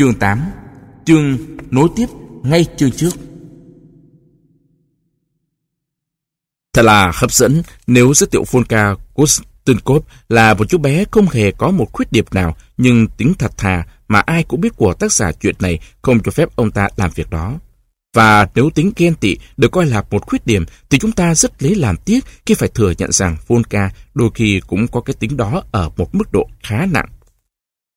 Chương 8 Chương nối tiếp ngay chương trước Thật là hấp dẫn, nếu giới thiệu Volka Kostenkov là một chú bé không hề có một khuyết điểm nào, nhưng tính thật thà mà ai cũng biết của tác giả chuyện này không cho phép ông ta làm việc đó. Và nếu tính ghen tị được coi là một khuyết điểm, thì chúng ta rất lấy làm tiếc khi phải thừa nhận rằng Volka đôi khi cũng có cái tính đó ở một mức độ khá nặng.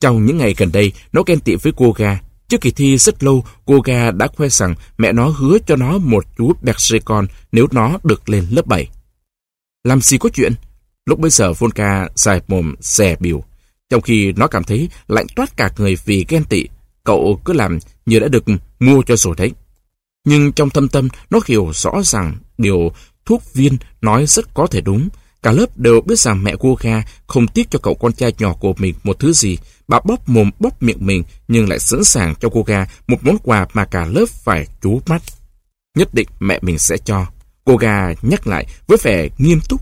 Trong những ngày gần đây, nó ghen tị với cô Ga. Trước kỳ thi rất lâu, cô Ga đã khoe rằng mẹ nó hứa cho nó một chú Berger con nếu nó được lên lớp 7. Làm gì có chuyện? Lúc bây giờ Volka dài mồm xè biểu. Trong khi nó cảm thấy lạnh toát cả người vì ghen tị, cậu cứ làm như đã được mua cho rồi đấy. Nhưng trong thâm tâm, nó hiểu rõ rằng điều thuốc viên nói rất có thể đúng. Cả lớp đều biết rằng mẹ cô Ga không tiếc cho cậu con trai nhỏ của mình một thứ gì. Bà bóp mồm bóp miệng mình nhưng lại sẵn sàng cho cô Ga một món quà mà cả lớp phải chú mắt. Nhất định mẹ mình sẽ cho. Cô Ga nhắc lại với vẻ nghiêm túc.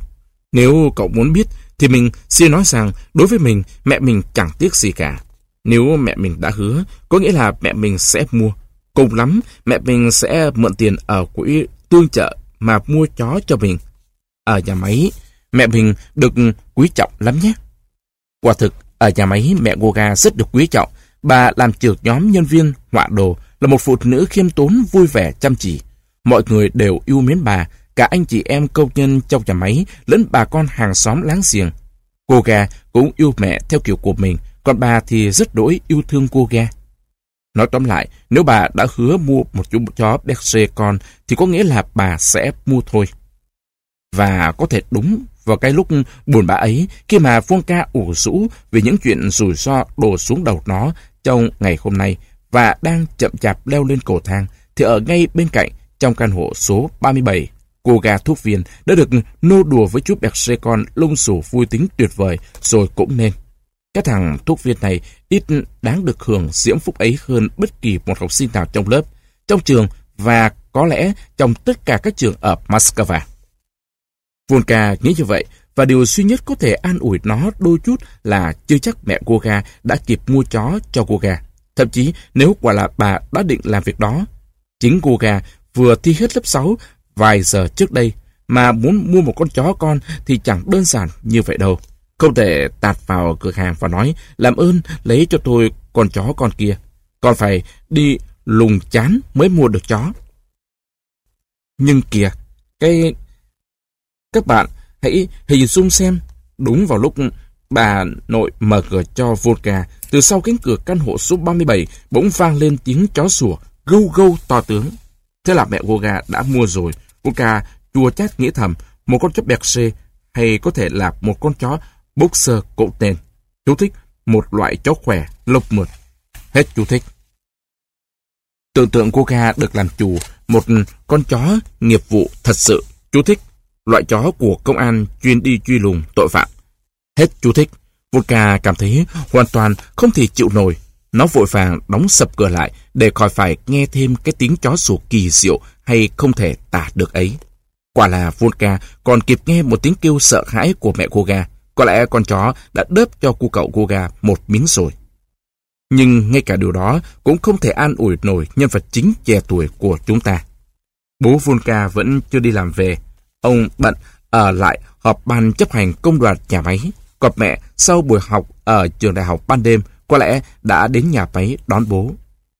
Nếu cậu muốn biết thì mình xin nói rằng đối với mình mẹ mình chẳng tiếc gì cả. Nếu mẹ mình đã hứa, có nghĩa là mẹ mình sẽ mua. Cùng lắm, mẹ mình sẽ mượn tiền ở quỹ tương trợ mà mua chó cho mình. Ở nhà máy, mẹ mình được ừ, quý trọng lắm nhé. Quả thực, ở nhà máy mẹ Goga rất được quý trọng. Bà làm trưởng nhóm nhân viên họa đồ, là một phụ nữ khiêm tốn, vui vẻ, chăm chỉ. Mọi người đều yêu mến bà, cả anh chị em công nhân trong nhà máy, lẫn bà con hàng xóm láng giềng. Cô cũng yêu mẹ theo kiểu của mình, còn bà thì rất đổi yêu thương cô. Nói tóm lại, nếu bà đã hứa mua một chú chó Berger con thì có nghĩa là bà sẽ mua thôi. Và có thể đúng vào cái lúc buồn bã ấy khi mà Ca ủ rũ vì những chuyện rủi ro đổ xuống đầu nó trong ngày hôm nay và đang chậm chạp leo lên cầu thang thì ở ngay bên cạnh trong căn hộ số 37 cô gà thuốc viên đã được nô đùa với chú Berger con lông xù vui tính tuyệt vời rồi cũng nên. Cái thằng thuốc viên này ít đáng được hưởng diễm phúc ấy hơn bất kỳ một học sinh nào trong lớp, trong trường và có lẽ trong tất cả các trường ở Moscow. Volka nghĩ như vậy và điều duy nhất có thể an ủi nó đôi chút là chưa chắc mẹ cô Goga đã kịp mua chó cho cô Goga. Thậm chí nếu quả là bà đã định làm việc đó. Chính cô Goga vừa thi hết lớp 6 vài giờ trước đây mà muốn mua một con chó con thì chẳng đơn giản như vậy đâu. Không thể tạt vào cửa hàng và nói làm ơn lấy cho tôi con chó con kia. Còn phải đi lùng chán mới mua được chó. Nhưng kìa, cái... Các bạn hãy hình dung xem, đúng vào lúc bà nội mở cửa cho Volga, từ sau cánh cửa căn hộ số 37 bỗng vang lên tiếng chó sủa, gâu gâu to tướng. Thế là mẹ Volga đã mua rồi. Volga chua chát nghĩ thầm, một con chó bẹt xê hay có thể là một con chó boxer cổ tên. Chú thích, một loại chó khỏe, lộc mượt. Hết chú thích. Tưởng tượng Volga được làm chủ một con chó nghiệp vụ thật sự. Chú thích, loại chó của công an chuyên đi truy lùng tội phạm. Hết chú thích. Volka cảm thấy hoàn toàn không thể chịu nổi. Nó vội vàng đóng sập cửa lại để khỏi phải nghe thêm cái tiếng chó sủa kỳ diệu hay không thể tả được ấy. Quả là Volka còn kịp nghe một tiếng kêu sợ hãi của mẹ cô gà. Có lẽ con chó đã đớp cho cu cậu cô gà một miếng rồi. Nhưng ngay cả điều đó cũng không thể an ủi nổi nhân vật chính trẻ tuổi của chúng ta. Bố Volka vẫn chưa đi làm về. Ông bận ở lại họp ban chấp hành công đoàn nhà máy. Còn mẹ sau buổi học ở trường đại học ban đêm có lẽ đã đến nhà máy đón bố.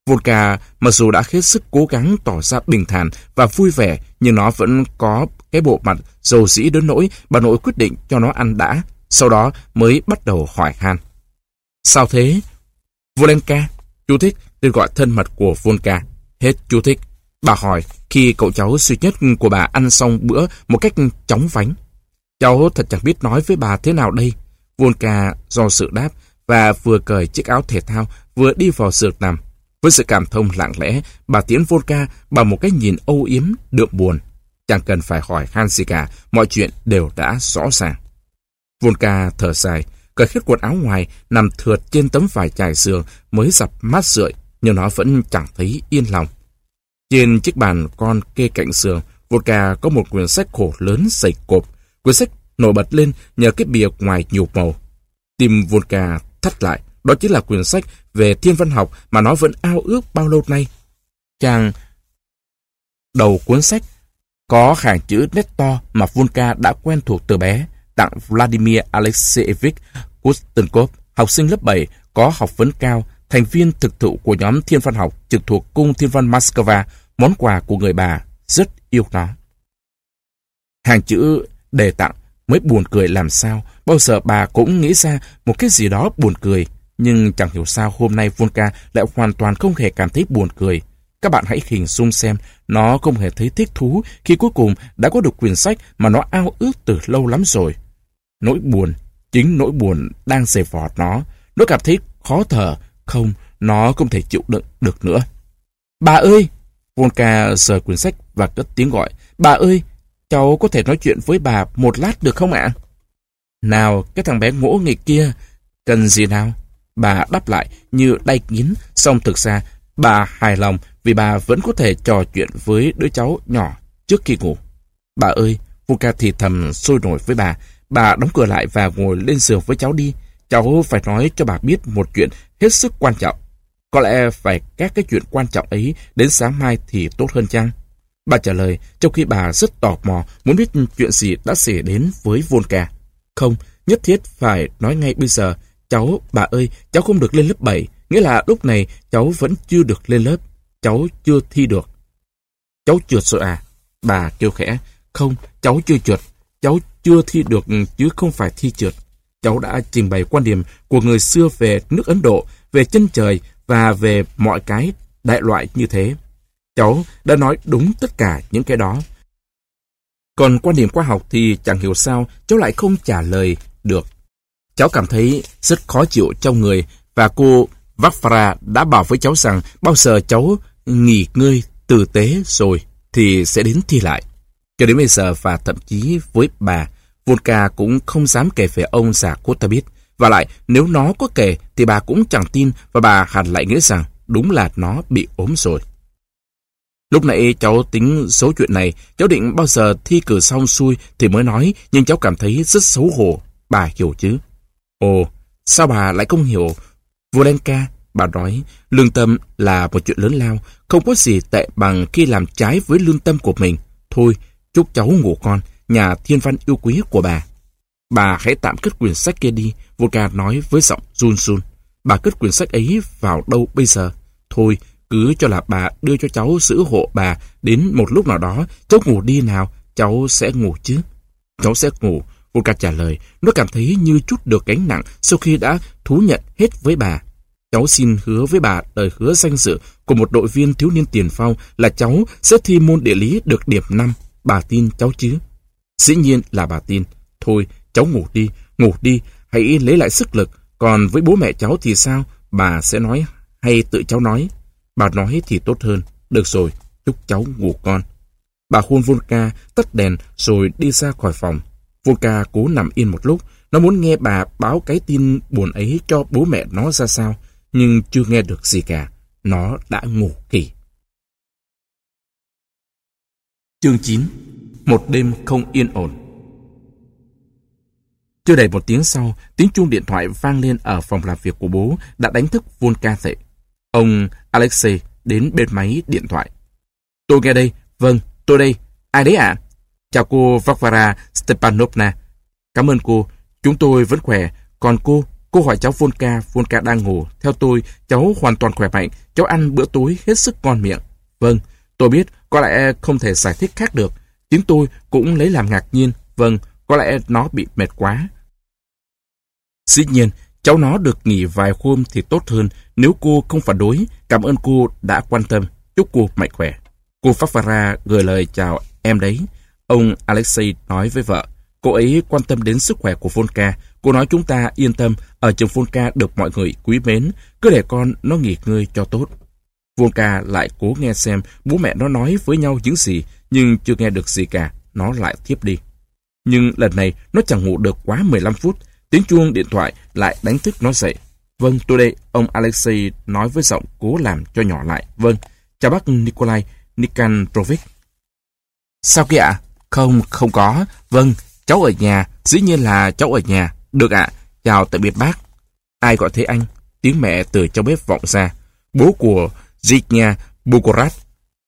Volka mặc dù đã hết sức cố gắng tỏ ra bình thản và vui vẻ nhưng nó vẫn có cái bộ mặt dầu dĩ đến nỗi bà nội quyết định cho nó ăn đã sau đó mới bắt đầu hỏi han. Sao thế? Volenka, chú thích, tên gọi thân mật của Volka. Hết chú thích. Bà hỏi khi cậu cháu duy nhất của bà ăn xong bữa một cách chóng vánh. Cháu thật chẳng biết nói với bà thế nào đây. Volka do sự đáp và vừa cởi chiếc áo thể thao vừa đi vào giường nằm. Với sự cảm thông lặng lẽ, bà tiến Volka bằng một cái nhìn âu yếm, đượm buồn. Chẳng cần phải hỏi han gì cả, mọi chuyện đều đã rõ ràng. Volka thở dài, cởi hết quần áo ngoài, nằm thượt trên tấm vải trải giường mới dập mát rượi, nhưng nó vẫn chẳng thấy yên lòng. Trên chiếc bàn con kê cạnh giường, Volka có một quyển sách khổ lớn dày cộp. Quyển sách nổi bật lên nhờ cái bìa ngoài nhiều màu. Tim Volka thắt lại, đó chính là quyển sách về thiên văn học mà nó vẫn ao ước bao lâu nay. Chàng đầu cuốn sách có hàng chữ nét to mà Volka đã quen thuộc từ bé, tặng Vladimir Alexeyevich Kustenkov, học sinh lớp 7, có học vấn cao, thành viên thực thụ của nhóm thiên văn học trực thuộc Cung Thiên văn Moscow, món quà của người bà, rất yêu nó. Hàng chữ đề tặng mới buồn cười làm sao, bao giờ bà cũng nghĩ ra một cái gì đó buồn cười. Nhưng chẳng hiểu sao hôm nay Volka lại hoàn toàn không hề cảm thấy buồn cười. Các bạn hãy hình dung xem, nó không hề thấy thích thú khi cuối cùng đã có được quyển sách mà nó ao ước từ lâu lắm rồi. Nỗi buồn, chính nỗi buồn đang dày vọt nó. Nó cảm thấy khó thở, không, nó không thể chịu đựng được nữa. Bà ơi! Volka sờ quyển sách và cất tiếng gọi. Bà ơi! Cháu có thể nói chuyện với bà một lát được không ạ? Nào, cái thằng bé ngỗ nghịch kia, cần gì nào? Bà đáp lại như đay nghiến, xong thực ra bà hài lòng vì bà vẫn có thể trò chuyện với đứa cháu nhỏ trước khi ngủ. Bà ơi, Volka thì thầm sôi nổi với bà. Bà đóng cửa lại và ngồi lên giường với cháu đi. Cháu phải nói cho bà biết một chuyện hết sức quan trọng. Có lẽ phải các cái chuyện quan trọng ấy đến sáng mai thì tốt hơn chăng? Bà trả lời trong khi bà rất tò mò muốn biết chuyện gì đã xảy đến với Volca. Không, nhất thiết phải nói ngay bây giờ. Cháu, bà ơi, cháu không được lên lớp 7. Nghĩa là lúc này cháu vẫn chưa được lên lớp. Cháu chưa thi được. Cháu trượt rồi à? Bà kêu khẽ. Không, cháu chưa trượt. Cháu chưa thi được chứ không phải thi trượt. Cháu đã trình bày quan điểm của người xưa về nước Ấn Độ, về chân trời và về mọi cái đại loại như thế. Cháu đã nói đúng tất cả những cái đó. Còn quan điểm khoa học thì chẳng hiểu sao cháu lại không trả lời được. Cháu cảm thấy rất khó chịu trong người và cô Vakfara đã bảo với cháu rằng bao giờ cháu nghỉ ngơi tử tế rồi thì sẽ đến thi lại. Cho đến bây giờ và thậm chí với bà, Volka cũng không dám kể về ông già Kotabit. Và lại, nếu nó có kể thì bà cũng chẳng tin và bà hẳn lại nghĩ rằng đúng là nó bị ốm rồi. Lúc nãy cháu tính số chuyện này, cháu định bao giờ thi cử xong xuôi thì mới nói, nhưng cháu cảm thấy rất xấu hổ. Bà hiểu chứ? Ồ, sao bà lại không hiểu? Volenka, bà nói, lương tâm là một chuyện lớn lao, không có gì tệ bằng khi làm trái với lương tâm của mình. Thôi, chúc cháu ngủ con, nhà thiên văn yêu quý của bà. Bà hãy tạm cất quyển sách kia đi, Volka nói với giọng run run. Bà cất quyển sách ấy vào đâu bây giờ? Thôi, cứ cho là bà đưa cho cháu giữ hộ bà, đến một lúc nào đó, cháu ngủ đi nào, cháu sẽ ngủ chứ. Cháu sẽ ngủ, Volka trả lời, nó cảm thấy như chút được gánh nặng sau khi đã thú nhận hết với bà. Cháu xin hứa với bà lời hứa danh dự của một đội viên thiếu niên tiền phong là cháu sẽ thi môn địa lý được điểm 5. Bà tin cháu chứ? Dĩ nhiên là bà tin. Thôi, cháu ngủ đi, ngủ đi, hãy lấy lại sức lực. Còn với bố mẹ cháu thì sao? Bà sẽ nói hay tự cháu nói? Bà nói thì tốt hơn. Được rồi, chúc cháu ngủ con. Bà hôn Volka tắt đèn rồi đi ra khỏi phòng. Volka cố nằm yên một lúc. Nó muốn nghe bà báo cái tin buồn ấy cho bố mẹ nó ra sao. Nhưng chưa nghe được gì cả. Nó đã ngủ kỳ. Chương 9 một đêm không yên ổn Chưa đầy một tiếng sau, tiếng chuông điện thoại vang lên ở phòng làm việc của bố đã đánh thức Volka dậy. Ông Alexei đến bên máy điện thoại. Tôi nghe đây. Vâng, tôi đây. Ai đấy ạ? Chào cô Varvara Stepanovna. Cảm ơn cô. Chúng tôi vẫn khỏe. Còn cô, cô hỏi cháu Volka. Volka đang ngủ. Theo tôi, cháu hoàn toàn khỏe mạnh. Cháu ăn bữa tối hết sức ngon miệng. Vâng, tôi biết có lẽ không thể giải thích khác được. Chính tôi cũng lấy làm ngạc nhiên. Vâng, có lẽ nó bị mệt quá. Dĩ nhiên, cháu nó được nghỉ vài hôm thì tốt hơn nếu cô không phản đối. Cảm ơn cô đã quan tâm. Chúc cô mạnh khỏe. Cô Favara gửi lời chào em đấy. Ông Alexei nói với vợ. Cô ấy quan tâm đến sức khỏe của Volka. Cô nói chúng ta yên tâm, ở trường Volka được mọi người quý mến. Cứ để con nó nghỉ ngơi cho tốt. Volka lại cố nghe xem bố mẹ nó nói với nhau những gì, nhưng chưa nghe được gì cả. Nó lại thiếp đi. Nhưng lần này nó chẳng ngủ được quá 15 phút. Tiếng chuông điện thoại lại đánh thức nó dậy. Vâng, tôi đây, ông Alexei nói với giọng cố làm cho nhỏ lại. Vâng, chào bác Nikolai Nikandrovich. Sao kia ạ? Không, không có. Vâng, cháu ở nhà, dĩ nhiên là cháu ở nhà. Được ạ, chào tạm biệt bác. Ai gọi thế anh? tiếng mẹ từ trong bếp vọng ra. Bố của Zhignia Bukorat.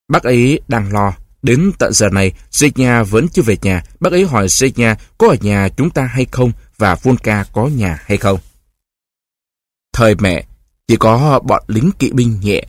Bác ấy đang lo. Đến tận giờ này, Zhignia vẫn chưa về nhà. Bác ấy hỏi Zhignia có ở nhà chúng ta hay không và Volka có nhà hay không. Thời mẹ, chỉ có bọn lính kỵ binh nhẹ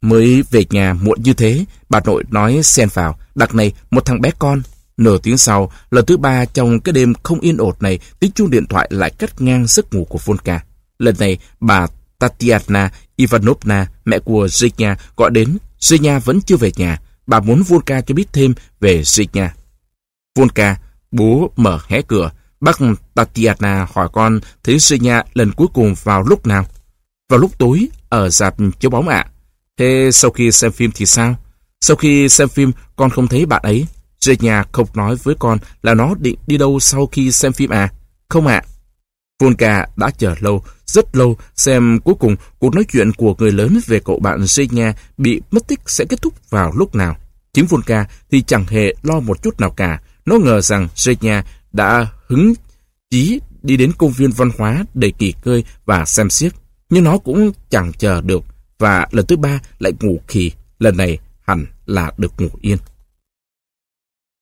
mới về nhà muộn như thế. Bà nội nói xen vào, đặc này một thằng bé con. Nửa tiếng sau, lần thứ ba trong cái đêm không yên ổn này, tiếng chuông điện thoại lại cắt ngang giấc ngủ của Volka. Lần này, bà Tatiana Ivanovna, mẹ của Zhignia, gọi đến. Zhignia vẫn chưa về nhà. Bà muốn Volka cho biết thêm về Zhignia. Volka, bố mở hé cửa. Bác Tatiana hỏi con thấy Zhignia lần cuối cùng vào lúc nào? Vào lúc tối, ở dạp chiếu bóng ạ. Thế sau khi xem phim thì sao? Sau khi xem phim, con không thấy bạn ấy. Zhignia không nói với con là nó định đi đâu sau khi xem phim à? Không ạ. À. Volka đã chờ lâu, rất lâu xem cuối cùng cuộc nói chuyện của người lớn về cậu bạn Zhenya bị mất tích sẽ kết thúc vào lúc nào. Chính Volka thì chẳng hề lo một chút nào cả. Nó ngờ rằng Zhenya đã hứng chí đi đến công viên văn hóa để kỳ cơi và xem xiếc. Nhưng nó cũng chẳng chờ được và lần thứ ba lại ngủ khì. Lần này hẳn là được ngủ yên.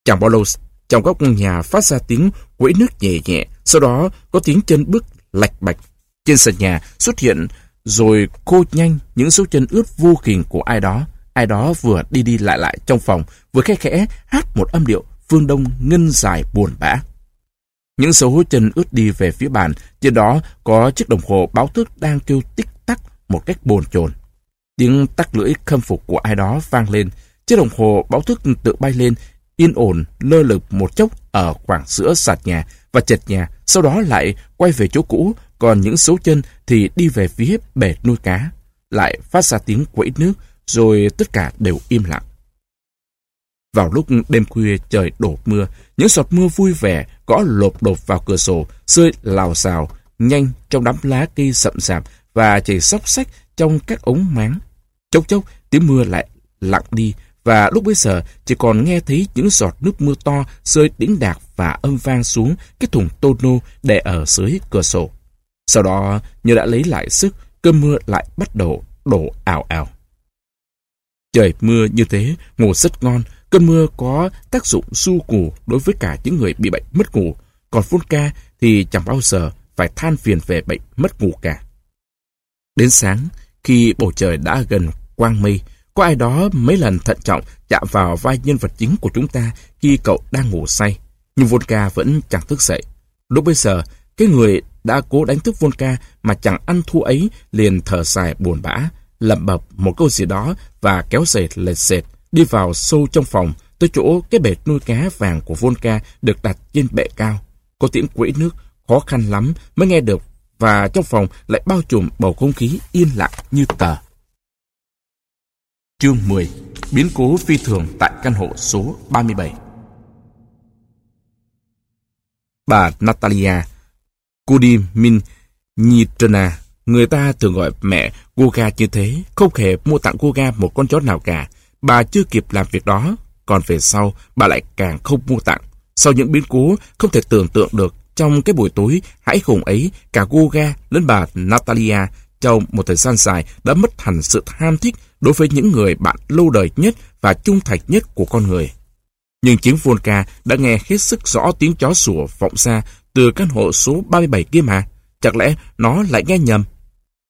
Chẳng bao lâu, trong góc nhà phát ra tiếng quẫy nước nhẹ nhẹ, sau đó có tiếng chân bước lạch bạch. Trên sàn nhà xuất hiện rồi cô nhanh những dấu chân ướt vô kình của ai đó. Ai đó vừa đi đi lại lại trong phòng, vừa khẽ khẽ hát một âm điệu phương đông ngân dài buồn bã. Những dấu chân ướt đi về phía bàn, trên đó có chiếc đồng hồ báo thức đang kêu tích tắc một cách bồn chồn. Tiếng tắc lưỡi khâm phục của ai đó vang lên, chiếc đồng hồ báo thức tự bay lên, yên ổn lơ lửng một chốc ở khoảng giữa sạt nhà và chật nhà, sau đó lại quay về chỗ cũ, còn những số chân thì đi về phía bể nuôi cá. Lại phát ra tiếng quẫy nước, rồi tất cả đều im lặng. Vào lúc đêm khuya trời đổ mưa, những giọt mưa vui vẻ gõ lộp đột vào cửa sổ, rơi lào xào, nhanh trong đám lá cây sậm sạp và chảy xóc xách trong các ống máng. Chốc chốc, tiếng mưa lại lặng đi và lúc bấy giờ chỉ còn nghe thấy những giọt nước mưa to rơi đĩnh đạc và âm vang xuống cái thùng tô nô để ở dưới cửa sổ. Sau đó, như đã lấy lại sức, cơn mưa lại bắt đầu đổ ảo ảo. Trời mưa như thế, ngủ rất ngon. Cơn mưa có tác dụng su củ đối với cả những người bị bệnh mất ngủ. Còn phun thì chẳng bao giờ phải than phiền về bệnh mất ngủ cả. Đến sáng, khi bầu trời đã gần quang mây, có ai đó mấy lần thận trọng chạm vào vai nhân vật chính của chúng ta khi cậu đang ngủ say. Nhưng Volka vẫn chẳng thức dậy. Lúc bây giờ, cái người đã cố đánh thức Volka mà chẳng ăn thua ấy liền thở dài buồn bã, lẩm bẩm một câu gì đó và kéo giày lệch sệt, đi vào sâu trong phòng tới chỗ cái bể nuôi cá vàng của Volka được đặt trên bệ cao. Có tiếng quỹ nước khó khăn lắm mới nghe được và trong phòng lại bao trùm bầu không khí yên lặng như tờ. Chương 10 Biến cố phi thường tại căn hộ số 37 Bà Natalia Kudimin Nitrana à, Người ta thường gọi mẹ Guga như thế, Không hề mua tặng Guga một con chó nào cả Bà chưa kịp làm việc đó, Còn về sau, bà lại càng không mua tặng Sau những biến cố không thể tưởng tượng được, Trong cái buổi tối hãi hùng ấy, Cả Guga lẫn bà Natalia Trong một thời gian dài đã mất hẳn sự tham thích đối với những người bạn lâu đời nhất và trung thành nhất của con người. Nhưng chính Volka đã nghe hết sức rõ tiếng chó sủa vọng ra từ căn hộ số 37 kia mà. Chẳng lẽ nó lại nghe nhầm?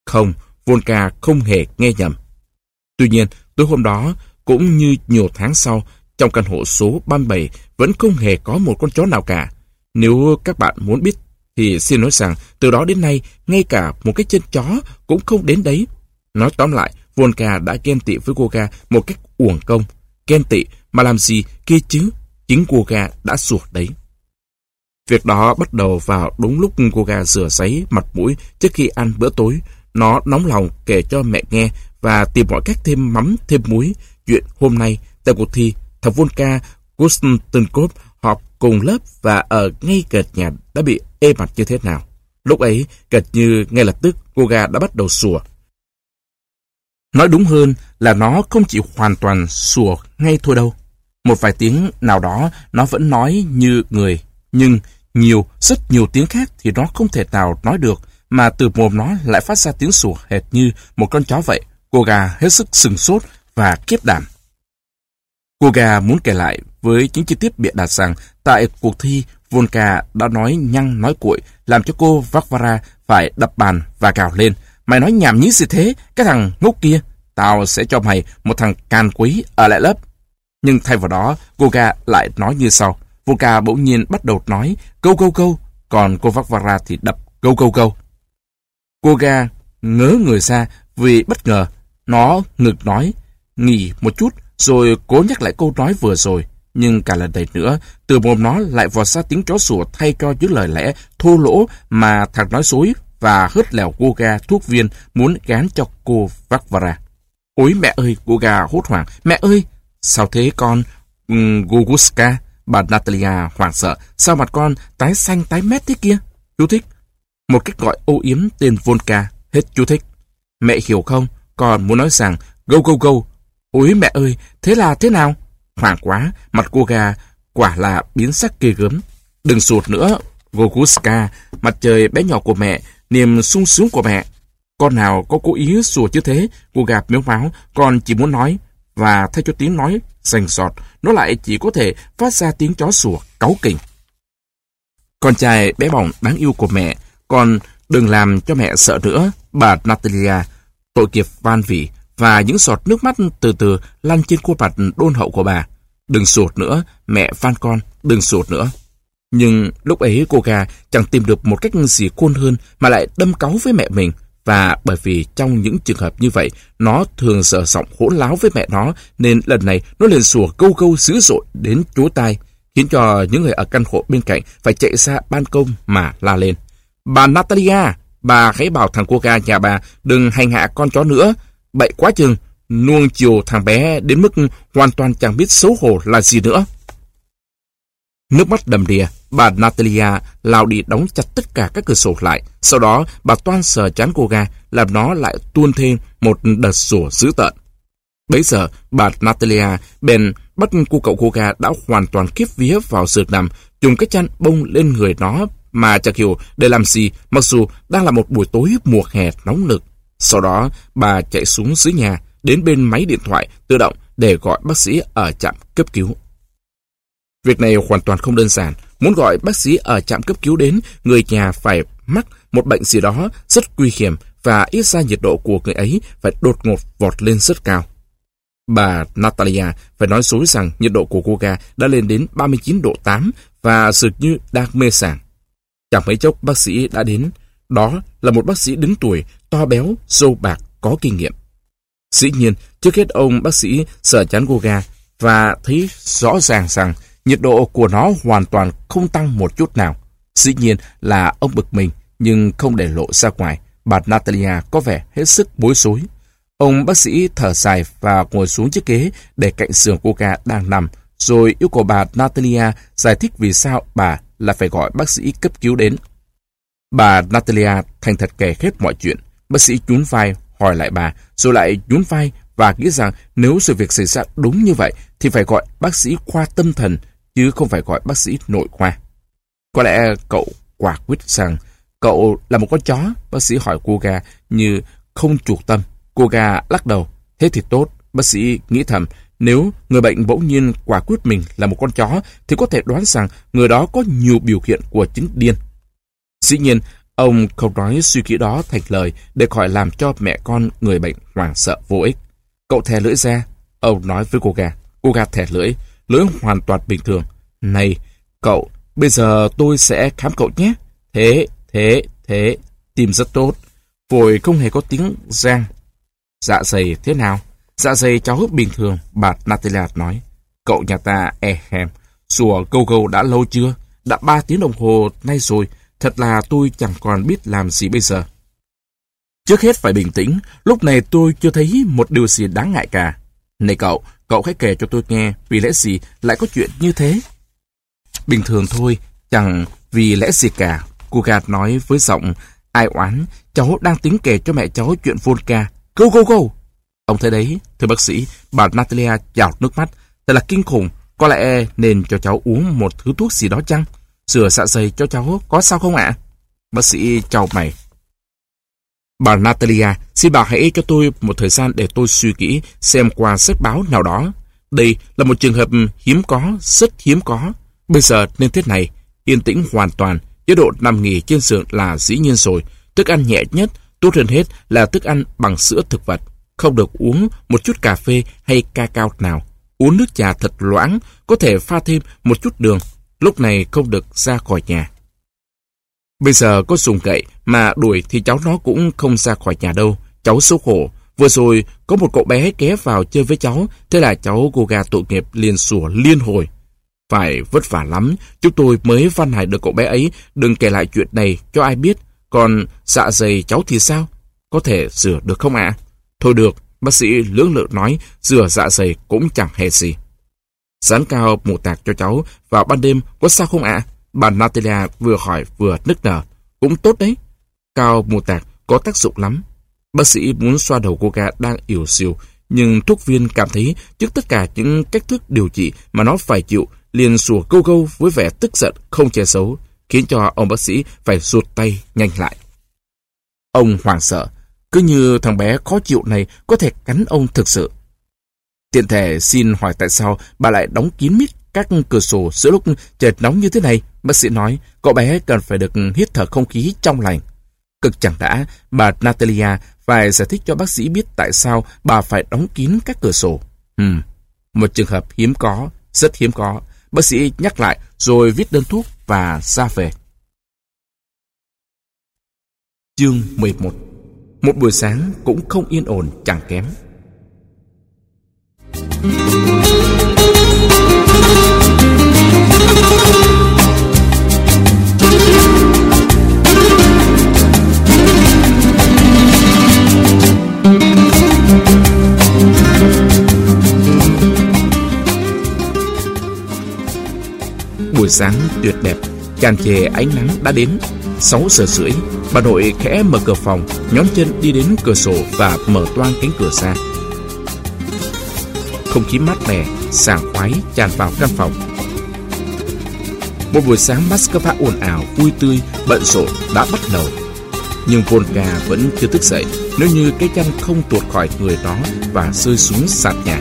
Không, Volka không hề nghe nhầm. Tuy nhiên, tối hôm đó, cũng như nhiều tháng sau, trong căn hộ số 37 vẫn không hề có một con chó nào cả. Nếu các bạn muốn biết, thì xin nói rằng từ đó đến nay, ngay cả một cái chân chó cũng không đến đấy. Nói tóm lại, Volka đã ghen tị với Goga một cách uổng công. Ghen tị mà làm gì kia chứ? Chính Goga đã ruột đấy. Việc đó bắt đầu vào đúng lúc cô gà rửa giấy mặt mũi trước khi ăn bữa tối. Nó nóng lòng kể cho mẹ nghe và tìm mọi cách thêm mắm, thêm muối. Chuyện hôm nay, tại cuộc thi, thằng Volka Gustenkov họp cùng lớp và ở ngay cạnh nhà đã bị ê mặt như thế nào. Lúc ấy, gần như ngay lập tức, cô gà đã bắt đầu sủa. Nói đúng hơn là nó không chỉ hoàn toàn sủa ngay thôi đâu. Một vài tiếng nào đó nó vẫn nói như người, nhưng nhiều, rất nhiều tiếng khác thì nó không thể nào nói được mà từ mồm nó lại phát ra tiếng sủa hệt như một con chó vậy. Cô gà hết sức sừng sốt và kiếp đảm. Cô gà muốn kể lại với những chi tiết bịa đặt rằng tại cuộc thi Volka đã nói nhăng nói cuội làm cho cô Vakvara phải đập bàn và gào lên. Mày nói nhảm nhí gì thế, cái thằng ngốc kia. Tao sẽ cho mày một thằng can quý ở lại lớp. Nhưng thay vào đó, Goga lại nói như sau. Volka bỗng nhiên bắt đầu nói câu câu câu, còn cô Vakvara thì đập câu câu câu. cô ga ngớ người ra vì bất ngờ. Nó ngực nói, nghỉ một chút, rồi cố nhắc lại câu nói vừa rồi. Nhưng cả lần này nữa, từ mồm nó lại vọt ra tiếng chó sủa thay cho những lời lẽ thô lỗ mà thằng nói dối và hớt lèo cô ga thuốc viên muốn gán cho cô Vakvara. Ôi mẹ ơi, cô ga hốt hoảng. Mẹ ơi, sao thế con? Um, Guguska, bà Natalia hoảng sợ. Sao mặt con tái xanh tái mét thế kia? Chú thích. Một cách gọi ô yếm tên Volka. Hết chú thích. Mẹ hiểu không? Con muốn nói rằng, go go go. Ôi mẹ ơi, thế là thế nào? Hoảng quá, mặt cô gà quả là biến sắc ghê gớm. Đừng sụt nữa, Goguska, mặt trời bé nhỏ của mẹ, niềm sung sướng của mẹ. Con nào có cố ý sủa như thế, cô gà miếu máu, con chỉ muốn nói. Và thay cho tiếng nói sành sọt, nó lại chỉ có thể phát ra tiếng chó sủa cáu kỉnh. Con trai bé bỏng đáng yêu của mẹ, con đừng làm cho mẹ sợ nữa, bà Natalia. Tội nghiệp van vỉ, và những giọt nước mắt từ từ lăn trên khuôn mặt đôn hậu của bà. Đừng sụt nữa, mẹ van con, đừng sụt nữa. Nhưng lúc ấy cô gà chẳng tìm được một cách gì khôn hơn mà lại đâm cáu với mẹ mình. Và bởi vì trong những trường hợp như vậy, nó thường sợ giọng hỗn láo với mẹ nó, nên lần này nó liền sủa câu câu dữ dội đến chúa tai, khiến cho những người ở căn hộ bên cạnh phải chạy ra ban công mà la lên. Bà Natalia, bà hãy bảo thằng cô gà nhà bà đừng hành hạ con chó nữa, bậy quá chừng, nuông chiều thằng bé đến mức hoàn toàn chẳng biết xấu hổ là gì nữa. Nước mắt đầm đìa, bà Natalia lao đi đóng chặt tất cả các cửa sổ lại. Sau đó, bà toan sờ chán cô ga, làm nó lại tuôn thêm một đợt sủa dữ tợn. Bấy giờ, bà Natalia bèn bắt cô cậu cô ga đã hoàn toàn kiếp vía vào giường nằm, dùng cái chăn bông lên người nó mà chẳng hiểu để làm gì, mặc dù đang là một buổi tối mùa hè nóng nực. Sau đó, bà chạy xuống dưới nhà, đến bên máy điện thoại tự động để gọi bác sĩ ở trạm cấp cứu. Việc này hoàn toàn không đơn giản. Muốn gọi bác sĩ ở trạm cấp cứu đến, người nhà phải mắc một bệnh gì đó rất nguy hiểm và ít ra nhiệt độ của người ấy phải đột ngột vọt lên rất cao. Bà Natalia phải nói dối rằng nhiệt độ của cô ga đã lên đến 39 độ 8 và dường như đang mê sảng. Chẳng mấy chốc bác sĩ đã đến. Đó là một bác sĩ đứng tuổi, to béo, dâu bạc, có kinh nghiệm. Dĩ nhiên, trước hết ông bác sĩ sợ chán Goga và thấy rõ ràng rằng nhiệt độ của nó hoàn toàn không tăng một chút nào. Dĩ nhiên là ông bực mình, nhưng không để lộ ra ngoài. Bà Natalia có vẻ hết sức bối rối. Ông bác sĩ thở dài và ngồi xuống chiếc ghế để cạnh giường cô Goga đang nằm, rồi yêu cầu bà Natalia giải thích vì sao bà là phải gọi bác sĩ cấp cứu đến. Bà Natalia thành thật kể hết mọi chuyện. Bác sĩ nhún vai hỏi lại bà, rồi lại nhún vai và nghĩ rằng nếu sự việc xảy ra đúng như vậy thì phải gọi bác sĩ khoa tâm thần chứ không phải gọi bác sĩ nội khoa. Có lẽ cậu quả quyết rằng cậu là một con chó, bác sĩ hỏi cô gà như không chuộc tâm. Cô gà lắc đầu, thế thì tốt, bác sĩ nghĩ thầm, nếu người bệnh bỗng nhiên quả quyết mình là một con chó thì có thể đoán rằng người đó có nhiều biểu hiện của chứng điên. Dĩ nhiên, ông không nói suy nghĩ đó thành lời để khỏi làm cho mẹ con người bệnh hoảng sợ vô ích. Cậu thè lưỡi ra, ông nói với cô gà. Cô gà thè lưỡi, lưỡi hoàn toàn bình thường. Này, cậu, bây giờ tôi sẽ khám cậu nhé. Thế, thế, thế, tim rất tốt. Phổi không hề có tiếng rang. Dạ dày thế nào? Dạ dày cháu bình thường, bà Natalia nói. Cậu nhà ta e hèm, sủa câu câu đã lâu chưa? Đã ba tiếng đồng hồ nay rồi, thật là tôi chẳng còn biết làm gì bây giờ. Trước hết phải bình tĩnh, lúc này tôi chưa thấy một điều gì đáng ngại cả. Này cậu, cậu hãy kể cho tôi nghe vì lẽ gì lại có chuyện như thế. Bình thường thôi, chẳng vì lẽ gì cả. Cô gạt nói với giọng ai oán, cháu đang tính kể cho mẹ cháu chuyện Volca. Go, go, go! Ông thấy đấy, thưa bác sĩ, bà Natalia chào nước mắt. Thật là kinh khủng, có lẽ nên cho cháu uống một thứ thuốc gì đó chăng? Sửa dạ dày cho cháu có sao không ạ? Bác sĩ chào mày. Bà Natalia, xin bà hãy cho tôi một thời gian để tôi suy nghĩ xem qua sách báo nào đó. Đây là một trường hợp hiếm có, rất hiếm có. Bây giờ nên thế này, yên tĩnh hoàn toàn, chế độ nằm nghỉ trên giường là dĩ nhiên rồi. Thức ăn nhẹ nhất, tốt hơn hết là thức ăn bằng sữa thực vật. Không được uống một chút cà phê hay ca cao nào. Uống nước trà thật loãng, có thể pha thêm một chút đường. Lúc này không được ra khỏi nhà. Bây giờ có dùng gậy mà đuổi thì cháu nó cũng không ra khỏi nhà đâu. Cháu xấu hổ. Vừa rồi có một cậu bé ghé vào chơi với cháu, thế là cháu cô gà tội nghiệp liền sủa liên hồi. Phải vất vả lắm, chúng tôi mới văn hài được cậu bé ấy, đừng kể lại chuyện này cho ai biết. Còn dạ dày cháu thì sao? Có thể rửa được không ạ? Thôi được, bác sĩ lưỡng lự nói, rửa dạ dày cũng chẳng hề gì. Dán cao mù tạc cho cháu vào ban đêm có sao không ạ? Bà Natalia vừa hỏi vừa nức nở. Cũng tốt đấy. Cao mù tạc có tác dụng lắm. Bác sĩ muốn xoa đầu cô gà đang yếu xìu, nhưng thuốc viên cảm thấy trước tất cả những cách thức điều trị mà nó phải chịu, liền sủa câu câu với vẻ tức giận không che xấu, khiến cho ông bác sĩ phải rụt tay nhanh lại. Ông hoảng sợ, cứ như thằng bé khó chịu này có thể cắn ông thực sự. Tiện thể xin hỏi tại sao bà lại đóng kín mít các cửa sổ giữa lúc trời nóng như thế này. Bác sĩ nói cậu bé cần phải được hít thở không khí trong lành. Cực chẳng đã, bà Natalia phải giải thích cho bác sĩ biết tại sao bà phải đóng kín các cửa sổ. Hmm, một trường hợp hiếm có, rất hiếm có. Bác sĩ nhắc lại rồi viết đơn thuốc và ra về. Chương 11 Một buổi sáng cũng không yên ổn chẳng kém. Buổi sáng tuyệt đẹp, tràn trề ánh nắng đã đến. 6 giờ rưỡi, bà nội khẽ mở cửa phòng, nhón chân đi đến cửa sổ và mở toang cánh cửa ra. Không khí mát mẻ, sảng khoái tràn vào căn phòng. Một buổi sáng Moscow ồn ào, vui tươi, bận rộn đã bắt đầu. Nhưng Volga vẫn chưa thức dậy nếu như cái chăn không tuột khỏi người đó và rơi xuống sàn nhà.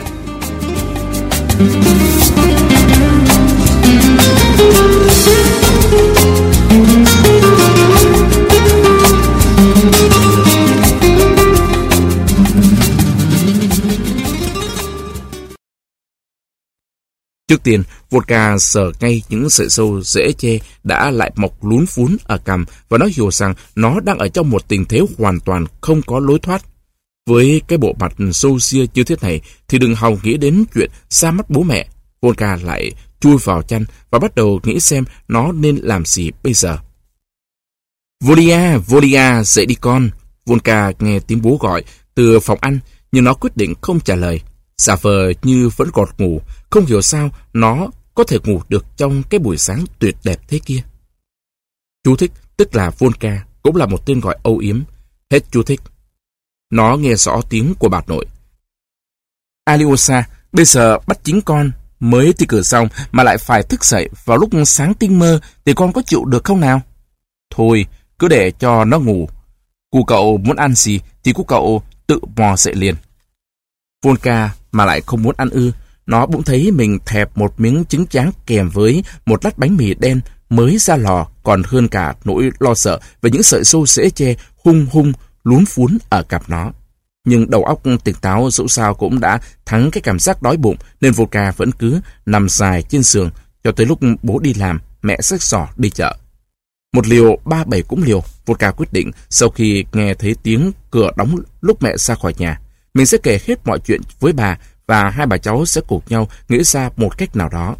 Trước tiên, Vodka sờ ngay những sợi sâu dễ chê đã lại mọc lún phún ở cằm và nó hiểu rằng nó đang ở trong một tình thế hoàn toàn không có lối thoát. Với cái bộ mặt sâu xia như thế này thì đừng hòng nghĩ đến chuyện xa mắt bố mẹ. Vodka lại chui vào chăn và bắt đầu nghĩ xem nó nên làm gì bây giờ. Volia, Volia, dậy đi con. Volka nghe tiếng bố gọi từ phòng ăn, nhưng nó quyết định không trả lời. Giả vờ như vẫn còn ngủ, không hiểu sao nó có thể ngủ được trong cái buổi sáng tuyệt đẹp thế kia. Chú thích, tức là Volka, cũng là một tên gọi âu yếm. Hết chú thích. Nó nghe rõ tiếng của bà nội. Aliosa, bây giờ bắt chính con, mới thi cử xong mà lại phải thức dậy vào lúc sáng tinh mơ thì con có chịu được không nào? Thôi, cứ để cho nó ngủ. Cụ cậu muốn ăn gì thì cụ cậu tự mò dậy liền. Volka mà lại không muốn ăn ư. Nó bỗng thấy mình thèm một miếng trứng tráng kèm với một lát bánh mì đen mới ra lò còn hơn cả nỗi lo sợ về những sợi xô xễ che hung hung lún phún ở cặp nó. Nhưng đầu óc tỉnh táo dẫu sao cũng đã thắng cái cảm giác đói bụng nên Volka vẫn cứ nằm dài trên giường cho tới lúc bố đi làm, mẹ xách giỏ đi chợ. Một liều, ba bảy cũng liều, Volka quyết định sau khi nghe thấy tiếng cửa đóng lúc mẹ ra khỏi nhà. Mình sẽ kể hết mọi chuyện với bà và hai bà cháu sẽ cùng nhau nghĩ ra một cách nào đó.